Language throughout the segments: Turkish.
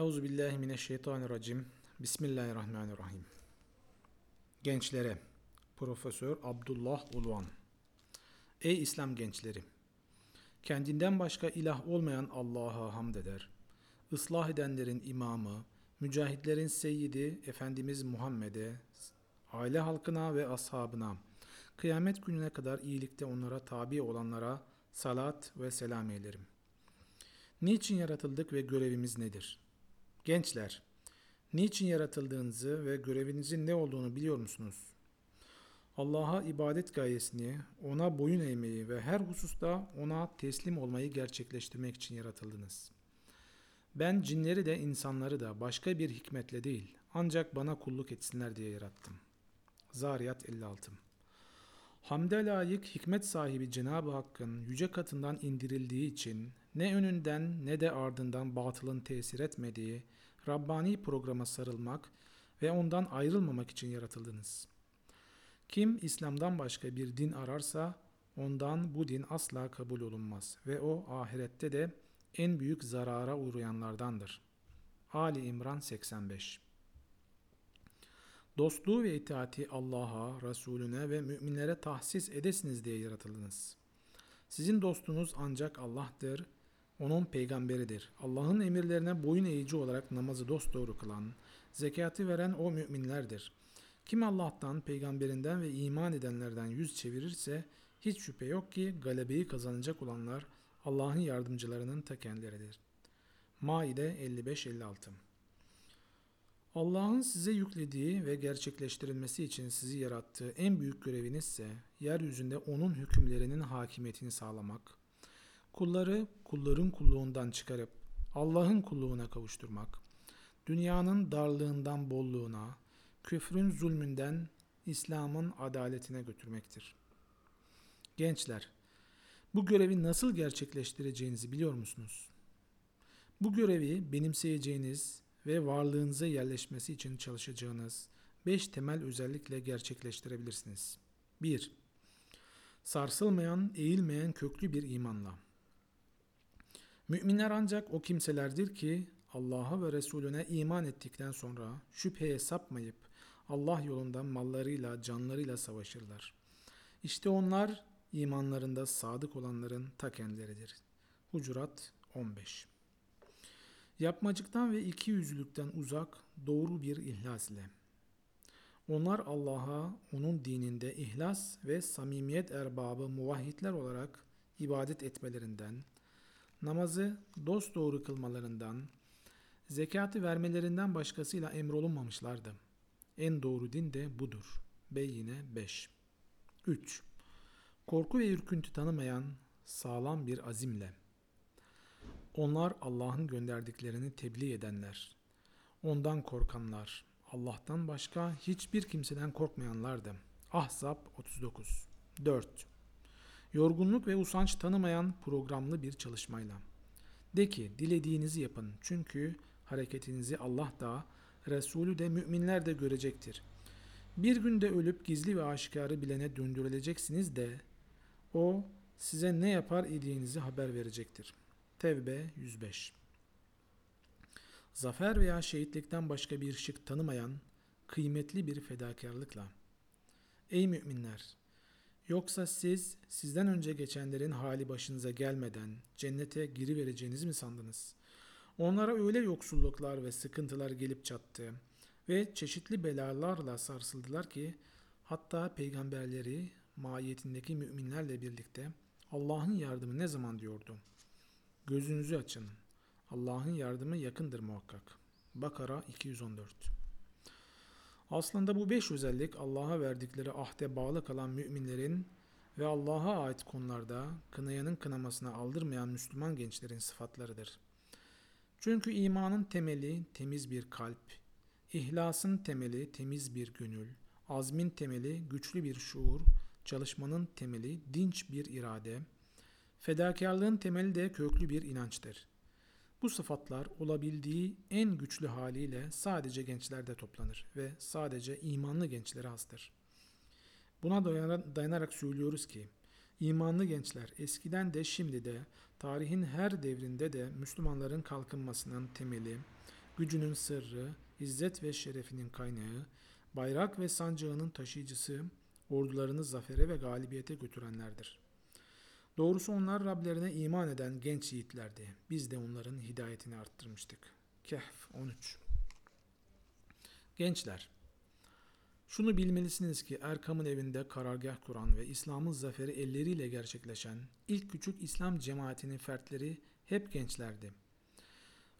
Euzu billahi mineşşeytanirracim. Bismillahirrahmanirrahim. Gençlere Profesör Abdullah Uluan. Ey İslam gençleri! Kendinden başka ilah olmayan Allah'a hamd eder. Islah edenlerin imamı, mücahitlerin seyyidi Efendimiz Muhammed'e, aile halkına ve ashabına, kıyamet gününe kadar iyilikte onlara tabi olanlara salat ve selam eylerim. Niçin yaratıldık ve görevimiz nedir? Gençler, niçin yaratıldığınızı ve görevinizin ne olduğunu biliyor musunuz? Allah'a ibadet gayesini, ona boyun eğmeyi ve her hususta ona teslim olmayı gerçekleştirmek için yaratıldınız. Ben cinleri de insanları da başka bir hikmetle değil, ancak bana kulluk etsinler diye yarattım. Zariyat 56 Hamde layık hikmet sahibi Cenab-ı Hakk'ın yüce katından indirildiği için ne önünden ne de ardından batılın tesir etmediği Rabbani programa sarılmak ve ondan ayrılmamak için yaratıldınız. Kim İslam'dan başka bir din ararsa ondan bu din asla kabul olunmaz ve o ahirette de en büyük zarara uğrayanlardandır. Ali İmran 85 Dostluğu ve itaati Allah'a, Resulüne ve müminlere tahsis edesiniz diye yaratıldınız. Sizin dostunuz ancak Allah'tır, onun peygamberidir. Allah'ın emirlerine boyun eğici olarak namazı dosdoğru kılan, zekatı veren o müminlerdir. Kim Allah'tan, peygamberinden ve iman edenlerden yüz çevirirse hiç şüphe yok ki galebeyi kazanacak olanlar Allah'ın yardımcılarının ta kendileridir. Maide 55-56 Allah'ın size yüklediği ve gerçekleştirilmesi için sizi yarattığı en büyük göreviniz ise yeryüzünde onun hükümlerinin hakimiyetini sağlamak, kulları kulların kulluğundan çıkarıp Allah'ın kulluğuna kavuşturmak, dünyanın darlığından bolluğuna, küfrün zulmünden İslam'ın adaletine götürmektir. Gençler, bu görevi nasıl gerçekleştireceğinizi biliyor musunuz? Bu görevi benimseyeceğiniz ve varlığınıza yerleşmesi için çalışacağınız 5 temel özellikle gerçekleştirebilirsiniz. 1. Sarsılmayan, eğilmeyen köklü bir imanla. Müminler ancak o kimselerdir ki Allah'a ve Resulüne iman ettikten sonra şüpheye sapmayıp Allah yolunda mallarıyla, canlarıyla savaşırlar. İşte onlar imanlarında sadık olanların ta kendileridir. Hucurat 15 Yapmacıktan ve iki yüzlülükten uzak doğru bir ihlas ile. Onlar Allah'a, onun dininde ihlas ve samimiyet erbabı muvahhidler olarak ibadet etmelerinden, namazı dosdoğru kılmalarından, zekatı vermelerinden başkasıyla emrolunmamışlardı. En doğru din de budur. Beyyine 5 3. Korku ve ürküntü tanımayan sağlam bir azimle. Onlar Allah'ın gönderdiklerini tebliğ edenler. Ondan korkanlar. Allah'tan başka hiçbir kimseden korkmayanlardı. Ahzab 39 4. Yorgunluk ve usanç tanımayan programlı bir çalışmayla. De ki dilediğinizi yapın çünkü hareketinizi Allah da Resulü de müminler de görecektir. Bir günde ölüp gizli ve aşikarı bilene döndürüleceksiniz de o size ne yapar idiğinizi haber verecektir. Tevbe 105 Zafer veya şehitlikten başka bir şık tanımayan kıymetli bir fedakarlıkla. Ey müminler! Yoksa siz sizden önce geçenlerin hali başınıza gelmeden cennete girivereceğinizi mi sandınız? Onlara öyle yoksulluklar ve sıkıntılar gelip çattı ve çeşitli belalarla sarsıldılar ki hatta peygamberleri mahiyetindeki müminlerle birlikte Allah'ın yardımı ne zaman diyordu? Gözünüzü açın. Allah'ın yardımı yakındır muhakkak. Bakara 214 Aslında bu beş özellik Allah'a verdikleri ahde bağlı kalan müminlerin ve Allah'a ait konularda kınayanın kınamasına aldırmayan Müslüman gençlerin sıfatlarıdır. Çünkü imanın temeli temiz bir kalp, ihlasın temeli temiz bir gönül, azmin temeli güçlü bir şuur, çalışmanın temeli dinç bir irade, fedakarlığın temeli de köklü bir inançtır. Bu sıfatlar olabildiği en güçlü haliyle sadece gençlerde toplanır ve sadece imanlı gençlere hastır. Buna dayanarak söylüyoruz ki, imanlı gençler eskiden de şimdi de tarihin her devrinde de Müslümanların kalkınmasının temeli, gücünün sırrı, izzet ve şerefinin kaynağı, bayrak ve sancağının taşıyıcısı, ordularını zafere ve galibiyete götürenlerdir. Doğrusu onlar Rablerine iman eden genç yiğitlerdi. Biz de onların hidayetini arttırmıştık. Kehf 13 Gençler, şunu bilmelisiniz ki Erkam'ın evinde karargah kuran ve İslam'ın zaferi elleriyle gerçekleşen ilk küçük İslam cemaatinin fertleri hep gençlerdi.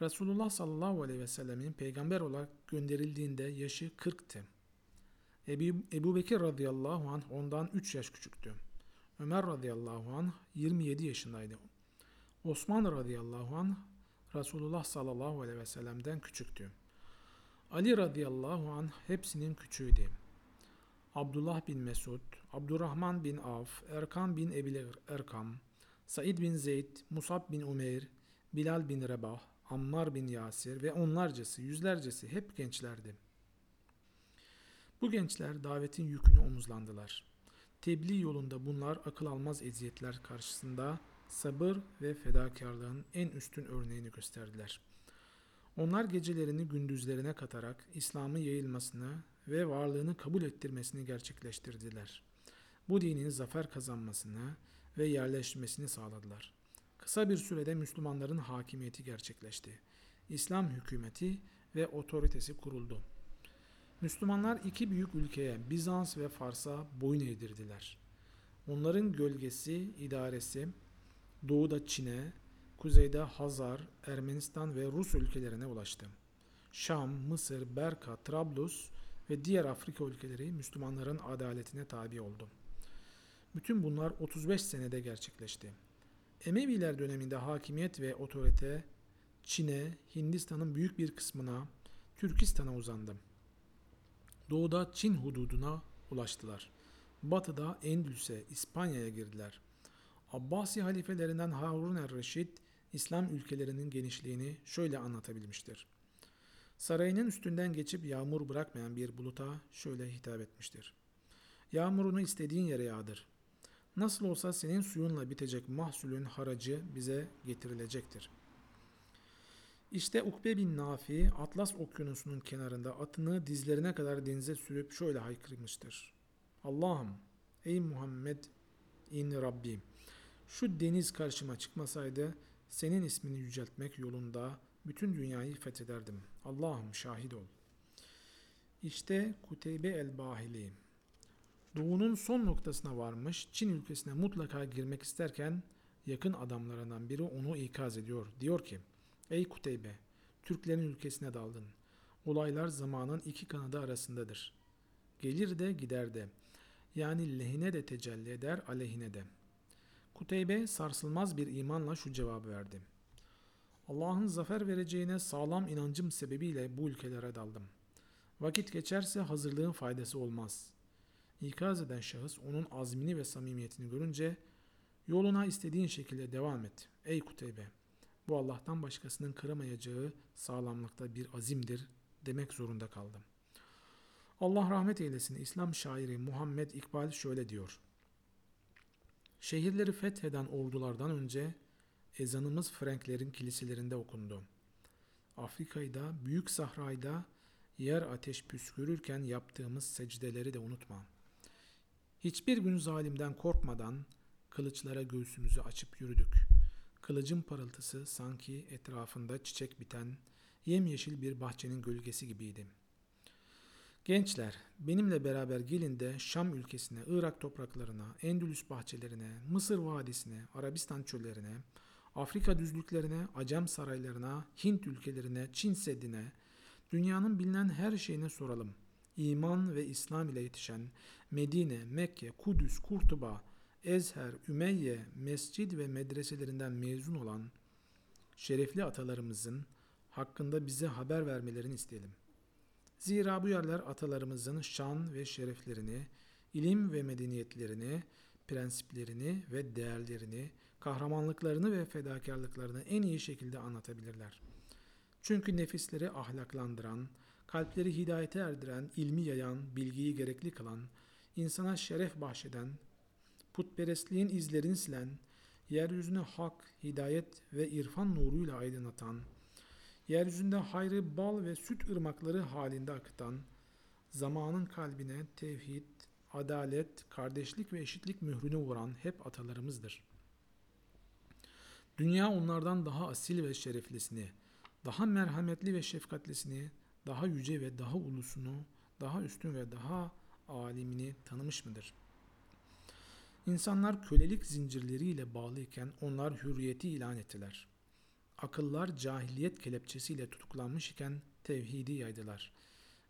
Resulullah sallallahu aleyhi ve sellemin peygamber olarak gönderildiğinde yaşı 40'tı. Ebu, Ebu Bekir radıyallahu anh ondan 3 yaş küçüktü. Ömer radıyallahu anh 27 yaşındaydı. Osman radıyallahu anh Resulullah sallallahu aleyhi ve sellem'den küçüktü. Ali radıyallahu anh hepsinin küçüğüydü. Abdullah bin Mesud, Abdurrahman bin Avf, Erkan bin Ebil Erkam, Said bin Zeyd, Musab bin Umeyr, Bilal bin Rebah, Ammar bin Yasir ve onlarcası, yüzlercesi hep gençlerdi. Bu gençler davetin yükünü omuzlandılar. Tebliğ yolunda bunlar akıl almaz eziyetler karşısında sabır ve fedakarlığın en üstün örneğini gösterdiler. Onlar gecelerini gündüzlerine katarak İslam'ın yayılmasını ve varlığını kabul ettirmesini gerçekleştirdiler. Bu dinin zafer kazanmasını ve yerleşmesini sağladılar. Kısa bir sürede Müslümanların hakimiyeti gerçekleşti. İslam hükümeti ve otoritesi kuruldu. Müslümanlar iki büyük ülkeye Bizans ve Fars'a boyun eğdirdiler. Onların gölgesi, idaresi doğuda Çin'e, kuzeyde Hazar, Ermenistan ve Rus ülkelerine ulaştı. Şam, Mısır, Berka, Trablus ve diğer Afrika ülkeleri Müslümanların adaletine tabi oldu. Bütün bunlar 35 senede gerçekleşti. Emeviler döneminde hakimiyet ve otorite Çin'e, Hindistan'ın büyük bir kısmına, Türkistan'a uzandı. Doğuda Çin hududuna ulaştılar. Batıda Endülüs'e, İspanya'ya girdiler. Abbasi halifelerinden Harun er-Reşid, İslam ülkelerinin genişliğini şöyle anlatabilmiştir. Sarayının üstünden geçip yağmur bırakmayan bir buluta şöyle hitap etmiştir. Yağmurunu istediğin yere yağdır. Nasıl olsa senin suyunla bitecek mahsulün haracı bize getirilecektir. İşte Ukbe bin Nafi Atlas okyanusunun kenarında atını dizlerine kadar denize sürüp şöyle haykırmıştır. Allah'ım ey Muhammed in Rabbim şu deniz karşıma çıkmasaydı senin ismini yüceltmek yolunda bütün dünyayı fethederdim. Allah'ım şahit ol. İşte Kuteybe el-Bahili. Doğunun son noktasına varmış, Çin ülkesine mutlaka girmek isterken yakın adamlarından biri onu ikaz ediyor. Diyor ki, Ey Kuteybe, Türklerin ülkesine daldın. Olaylar zamanın iki kanadı arasındadır. Gelir de gider de. Yani lehine de tecelli eder, aleyhine de. Kuteybe sarsılmaz bir imanla şu cevabı verdi. Allah'ın zafer vereceğine sağlam inancım sebebiyle bu ülkelere daldım. Vakit geçerse hazırlığın faydası olmaz. İkaz eden şahıs onun azmini ve samimiyetini görünce yoluna istediğin şekilde devam et. Ey Kuteybe! Bu Allah'tan başkasının kıramayacağı sağlamlıkta bir azimdir demek zorunda kaldım. Allah rahmet eylesin İslam şairi Muhammed İkbal şöyle diyor. Şehirleri fetheden ordulardan önce ezanımız Franklerin kiliselerinde okundu. Afrika'da, Büyük Sahra'da yer ateş püskürürken yaptığımız secdeleri de unutma. Hiçbir gün zalimden korkmadan kılıçlara göğsümüzü açıp yürüdük. Kılıcın parıltısı sanki etrafında çiçek biten yemyeşil bir bahçenin gölgesi gibiydi. Gençler, benimle beraber gelin de Şam ülkesine, Irak topraklarına, Endülüs bahçelerine, Mısır vadisine, Arabistan çöllerine, Afrika düzlüklerine, Acem saraylarına, Hint ülkelerine, Çin Seddi'ne, dünyanın bilinen her şeyine soralım. İman ve İslam ile yetişen Medine, Mekke, Kudüs, Kurtuba, Ezher, Ümeyye, mescid ve medreselerinden mezun olan şerefli atalarımızın hakkında bize haber vermelerini isteyelim. Zira bu yerler atalarımızın şan ve şereflerini, ilim ve medeniyetlerini, prensiplerini ve değerlerini, kahramanlıklarını ve fedakarlıklarını en iyi şekilde anlatabilirler. Çünkü nefisleri ahlaklandıran, kalpleri hidayete erdiren, ilmi yayan, bilgiyi gerekli kılan, insana şeref bahşeden, putperestliğin izlerini silen, yeryüzüne hak, hidayet ve irfan nuruyla aydınlatan, yeryüzünde hayrı bal ve süt ırmakları halinde akıtan, zamanın kalbine tevhid, adalet, kardeşlik ve eşitlik mührünü vuran hep atalarımızdır. Dünya onlardan daha asil ve şereflisini, daha merhametli ve şefkatlisini, daha yüce ve daha ulusunu, daha üstün ve daha alimini tanımış mıdır? İnsanlar kölelik zincirleriyle bağlıyken onlar hürriyeti ilan ettiler. Akıllar cahiliyet kelepçesiyle tutuklanmış iken tevhidi yaydılar.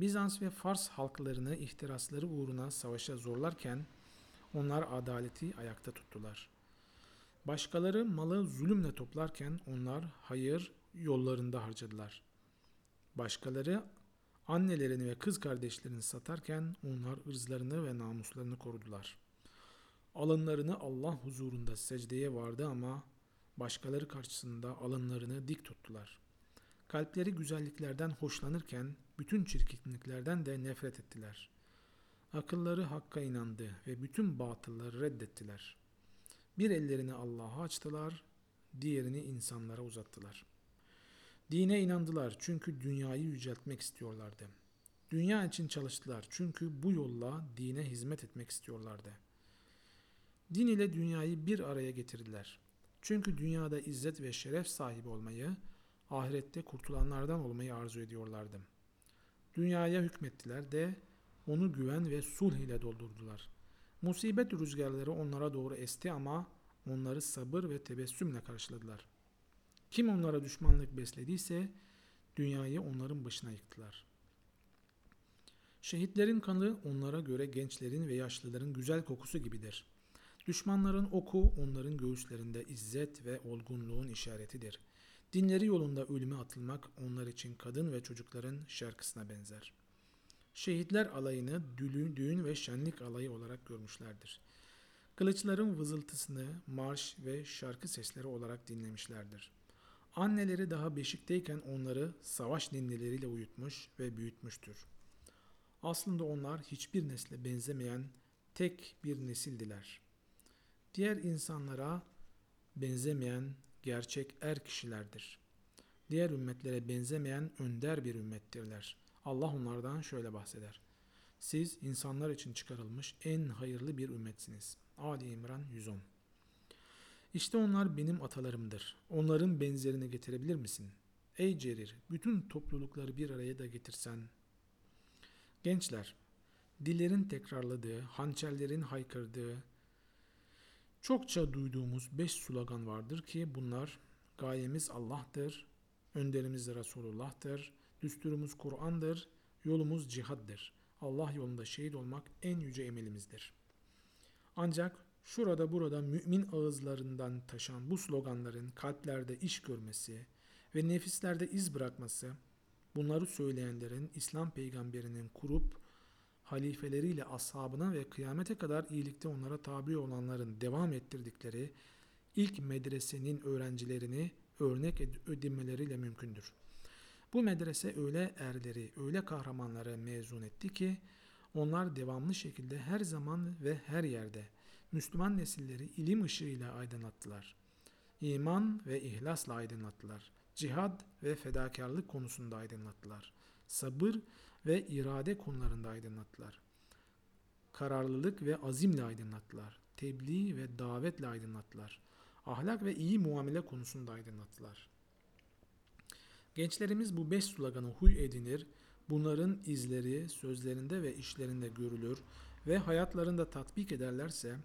Bizans ve Fars halklarını ihtirasları uğruna savaşa zorlarken onlar adaleti ayakta tuttular. Başkaları malı zulümle toplarken onlar hayır yollarında harcadılar. Başkaları annelerini ve kız kardeşlerini satarken onlar ırzlarını ve namuslarını korudular. Alınlarını Allah huzurunda secdeye vardı ama başkaları karşısında alınlarını dik tuttular. Kalpleri güzelliklerden hoşlanırken bütün çirkinliklerden de nefret ettiler. Akılları hakka inandı ve bütün batılları reddettiler. Bir ellerini Allah'a açtılar, diğerini insanlara uzattılar. Dine inandılar çünkü dünyayı yüceltmek istiyorlardı. Dünya için çalıştılar çünkü bu yolla dine hizmet etmek istiyorlardı. Din ile dünyayı bir araya getirdiler. Çünkü dünyada izzet ve şeref sahibi olmayı, ahirette kurtulanlardan olmayı arzu ediyorlardı. Dünyaya hükmettiler de onu güven ve sulh ile doldurdular. Musibet rüzgarları onlara doğru esti ama onları sabır ve tebessümle karşıladılar. Kim onlara düşmanlık beslediyse dünyayı onların başına yıktılar. Şehitlerin kanı onlara göre gençlerin ve yaşlıların güzel kokusu gibidir. Düşmanların oku onların göğüslerinde izzet ve olgunluğun işaretidir. Dinleri yolunda ölüme atılmak onlar için kadın ve çocukların şarkısına benzer. Şehitler alayını düğün, ve şenlik alayı olarak görmüşlerdir. Kılıçların vızıltısını marş ve şarkı sesleri olarak dinlemişlerdir. Anneleri daha beşikteyken onları savaş ninnileriyle uyutmuş ve büyütmüştür. Aslında onlar hiçbir nesle benzemeyen tek bir nesildiler. Diğer insanlara benzemeyen gerçek er kişilerdir. Diğer ümmetlere benzemeyen önder bir ümmettirler. Allah onlardan şöyle bahseder. Siz insanlar için çıkarılmış en hayırlı bir ümmetsiniz. Ali İmran 110 İşte onlar benim atalarımdır. Onların benzerini getirebilir misin? Ey Cerir, bütün toplulukları bir araya da getirsen. Gençler, dillerin tekrarladığı, hançerlerin haykırdığı, çokça duyduğumuz beş slogan vardır ki bunlar gayemiz Allah'tır, önderimiz Resulullah'tır, düsturumuz Kur'an'dır, yolumuz cihaddır. Allah yolunda şehit olmak en yüce emelimizdir. Ancak şurada burada mümin ağızlarından taşan bu sloganların kalplerde iş görmesi ve nefislerde iz bırakması, bunları söyleyenlerin İslam peygamberinin kurup halifeleriyle ashabına ve kıyamete kadar iyilikte onlara tabi olanların devam ettirdikleri ilk medresenin öğrencilerini örnek edinmeleriyle mümkündür. Bu medrese öyle erleri, öyle kahramanları mezun etti ki onlar devamlı şekilde her zaman ve her yerde Müslüman nesilleri ilim ışığıyla aydınlattılar. İman ve ihlasla aydınlattılar. Cihad ve fedakarlık konusunda aydınlattılar. Sabır ve irade konularında aydınlattılar. Kararlılık ve azimle aydınlattılar. Tebliğ ve davetle aydınlattılar. Ahlak ve iyi muamele konusunda aydınlattılar. Gençlerimiz bu beş sloganı huy edinir, bunların izleri sözlerinde ve işlerinde görülür ve hayatlarında tatbik ederlerse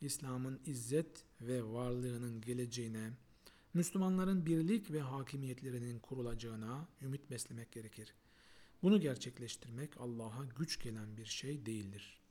İslam'ın izzet ve varlığının geleceğine, Müslümanların birlik ve hakimiyetlerinin kurulacağına ümit beslemek gerekir. Bunu gerçekleştirmek Allah'a güç gelen bir şey değildir.